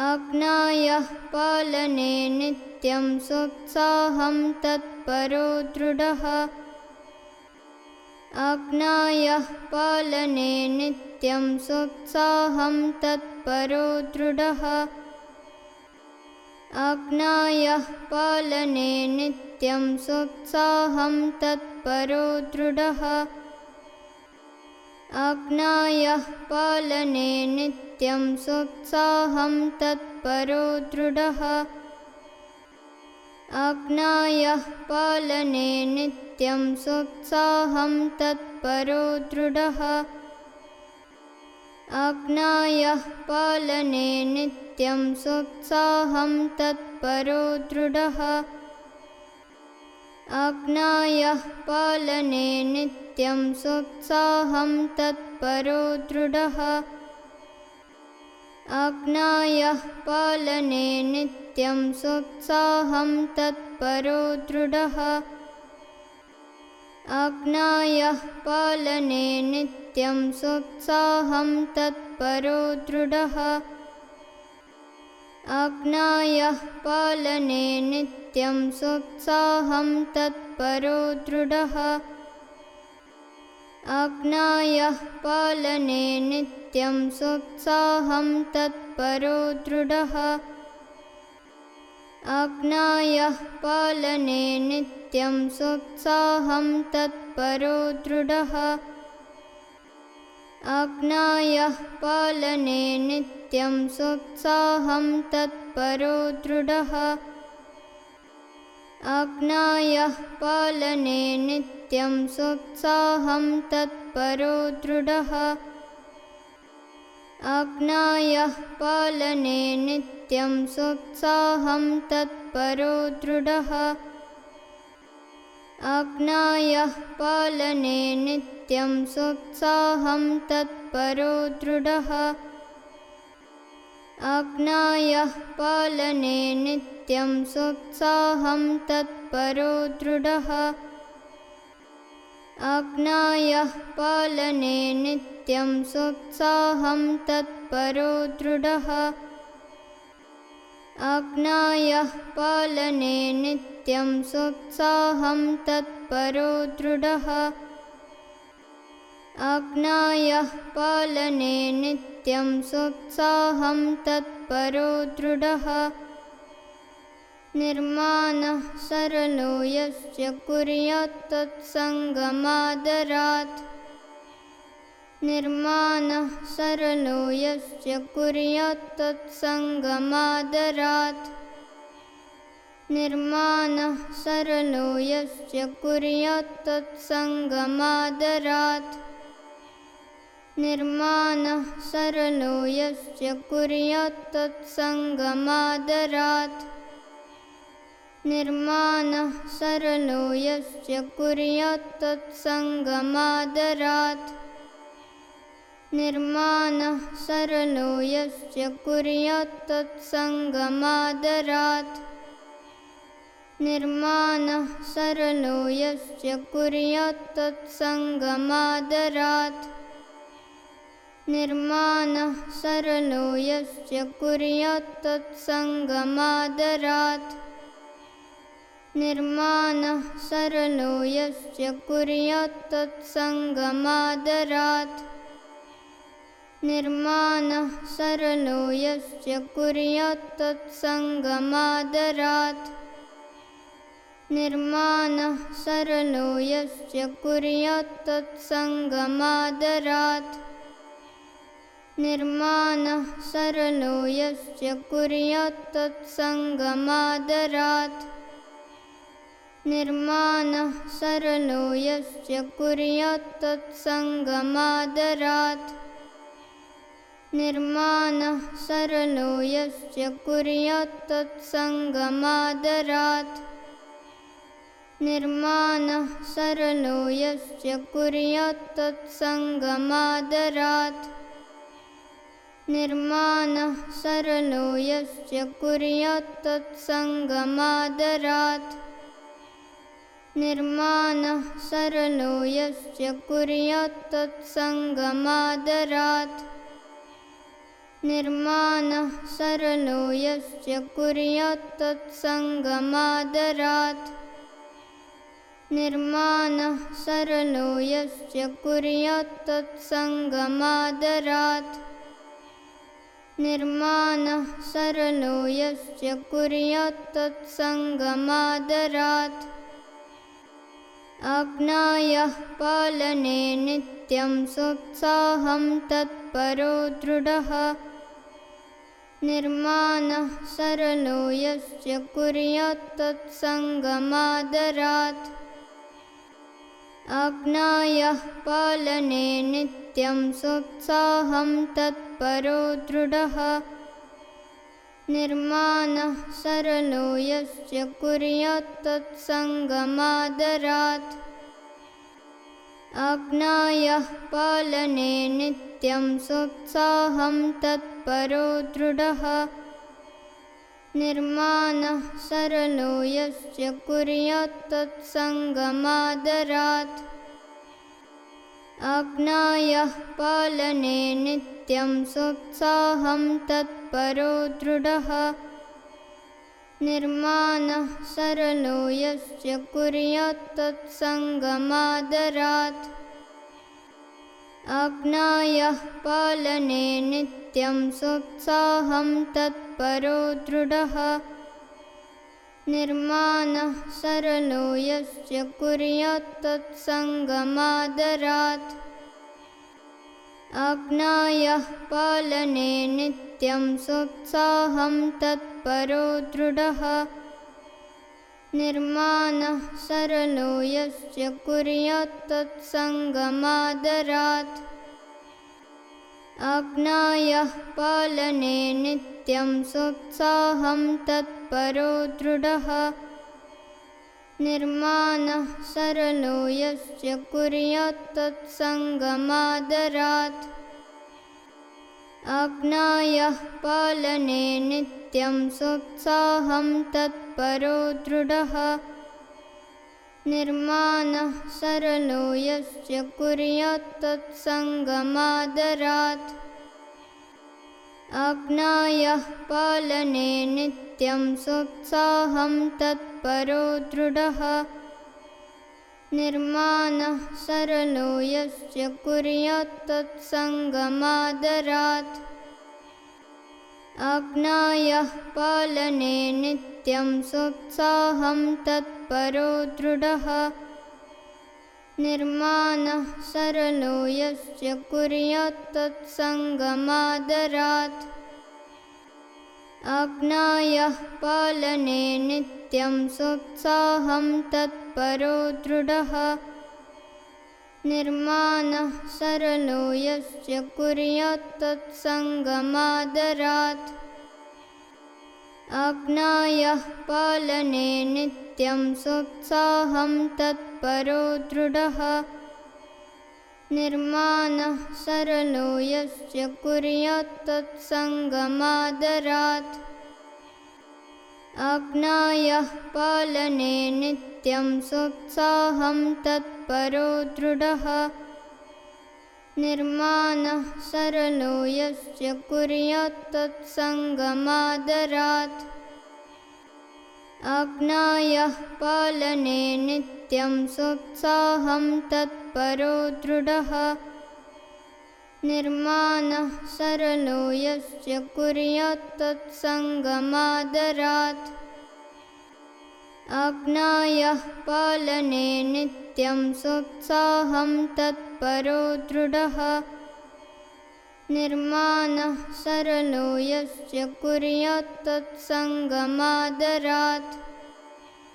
अज्ञायः पालने नित्यं सोत्साहं तत्परो दृढः। अज्ञायः पालने नित्यं सोत्साहं तत्परो दृढः। अज्ञायः पालने नित्यं सोत्साहं तत्परो दृढः। अज्ञायः पालने नित्यं सोत्साहं तत्परो दृढः। अज्ञायः पालने नित्यं सोत्साहं तत्परो दृढः। अज्ञायः पालने नित्यं सोत्साहं तत्परो दृढः। अज्ञायः पालने नित्यं सोत्साहं तत्परो दृढः अज्ञायः पालने नित्यं सोत्साहं तत्परो दृढः। अज्ञायः पालने नित्यं सोत्साहं तत्परो दृढः। अज्ञायः पालने नित्यं सोत्साहं तत्परो दृढः। अज्ञायः पालने नित्यं सोत्साहं तत्परो दृढः। अज्ञायः पालने नित्यं सोत्साहं तत्परो दृढः। अज्ञायः पालने नित्यं सोत्साहं तत्परो दृढः। अज्ञायः पालने नित्यं सोत्साहं तत्परो दृढः अज्ञायः पालने नित्यं सोत्साहं तत्परो दृढः। अज्ञायः पालने नित्यं सोत्साहं तत्परो दृढः। अज्ञायः पालने नित्यं सोत्साहं तत्परो दृढः अज्ञायः पालने नित्यं सोत्साहं तत्परो दृढः। अज्ञायः पालने नित्यं सोत्साहं तत्परो दृढः। अज्ञायः पालने नित्यं सोत्साहं तत्परो दृढः निर्माणः सरलो यस्य कुर्यात् तत्सङ्गमादरात्। निर्माणः सरलो यस्य कुर्यात् तत्सङ्गमादरात्। निर्माणः सरलो यस्य कुर्यात् तत्सङ्गमादरात्। निर्माणः सरलो यस्य कुर्यात् तत्सङ्गमादरात् निर्माणः सरलो यस्य कुर्यात् तत्सङ्गमादरात्। निर्माणः सरलो यस्य कुर्यात् तत्सङ्गमादरात्। निर्माणः सरलो यस्य कुर्यात् तत्सङ्गमादरात्। निर्माणः सरलो यस्य कुर्यात् तत्सङ्गमादरात् निर्माणः सरलो यस्य कुर्यात् तत्सङ्गमादरात्। निर्माणः सरलो यस्य कुर्यात् तत्सङ्गमादरात्। निर्माणः सरलो यस्य कुर्यात् तत्सङ्गमादरात्। निर्माणः सरलो यस्य कुर्यात् तत्सङ्गमादरात् निर्माणः सरलो यस्य कुर्यात् तत्सङ्गमादरात्। निर्माणः सरलो यस्य कुर्यात् तत्सङ्गमादरात्। निर्माणः सरलो यस्य कुर्यात् तत्सङ्गमादरात्। निर्माणः सरलो यस्य कुर्यात् तत्सङ्गमादरात् निर्माणः सरलो यस्य कुर्यात् तत्सङ्गमादरात्। निर्माणः सरलो यस्य कुर्यात् तत्सङ्गमादरात्। निर्माणः सरलो यस्य कुर्यात् तत्सङ्गमादरात्। निर्माणः सरलो यस्य कुर्यात् तत्सङ्गमादरात् अग्नायः पालने नित्यं सोत्साहं तत्परो दृढः। निर्माणः सरलो यस्य कुर्यात् तत्सङ्गमादरात्। अग्नायः पालने नित्यं सोत्साहं तत्परो दृढः निर्माणः सरलो यस्य कुर्यात् तत्सङ्गमादरात्। अग्नायः पालने नित्यं सोत्साहं तत्परो दृढः। निर्माणः सरलो यस्य कुर्यात् तत्सङ्गमादरात् अग्नायः पालने नित्यं सोत्साहं तत्परो दृढः। निर्माणः सरलो यस्य कुर्यात् तत्सङ्गमादरात्। अग्नायः पालने नित्यं सोत्साहं तत्परो दृढः निर्माणः सरलो यस्य कुर्यात् तत्सङ्गमादरात्। अग्नायः पालने नित्यं सोत्साहं तत्परो दृढः। निर्माणः सरलो यस्य कुर्यात् तत्सङ्गमादरात्। अग्नायः पालने नित्यं सोत्साहं तत्परो दृढः। निर्माणः सरलो यस्य कुर्यात् तत्सङ्गमादरात्। अग्नायः पालने नित्यं सोत्साहं तत्परो दृढः। निर्माणः सरलो यस्य कुर्यात् तत्सङ्गमादरात् अग्नायः पालने नित्यं सोत्साहं तत्परो दृढः। निर्माणः सरलो यस्य कुर्यात् तत्सङ्गमादरात्। अग्नायः पालने नित्यं सोत्साहं तत्परो दृढः निर्माणः सरलो यस्य कुर्यात् तत्सङ्गमादरात्। अग्नायः पालने नित्यं सोत्साहं तत्परो दृढः। निर्माणः सरलो यस्य कुर्यात् तत्सङ्गमादरात्। अग्नायः पालने नित्यं सोत्साहं तत्परो दृढः। निर्माणः सरलो यस्य कुर्यात् तत्सङ्गमादरात्। अग्नायः पालने नित्यं सोत्साहं तत्परो दृढः। निर्माणः सरलो यस्य कुर्यात् तत्सङ्गमादरात् अग्नायः पालने नित्यं सोत्साहं तत्परो दृढः। निर्माणः सरलो यस्य कुर्यात् तत्सङ्गमादरात्। अग्नायः पालने नित्यं सोत्साहं तत्परो दृढः निर्माणः सरलो यस्य कुर्यात् तत्सङ्गमादरात्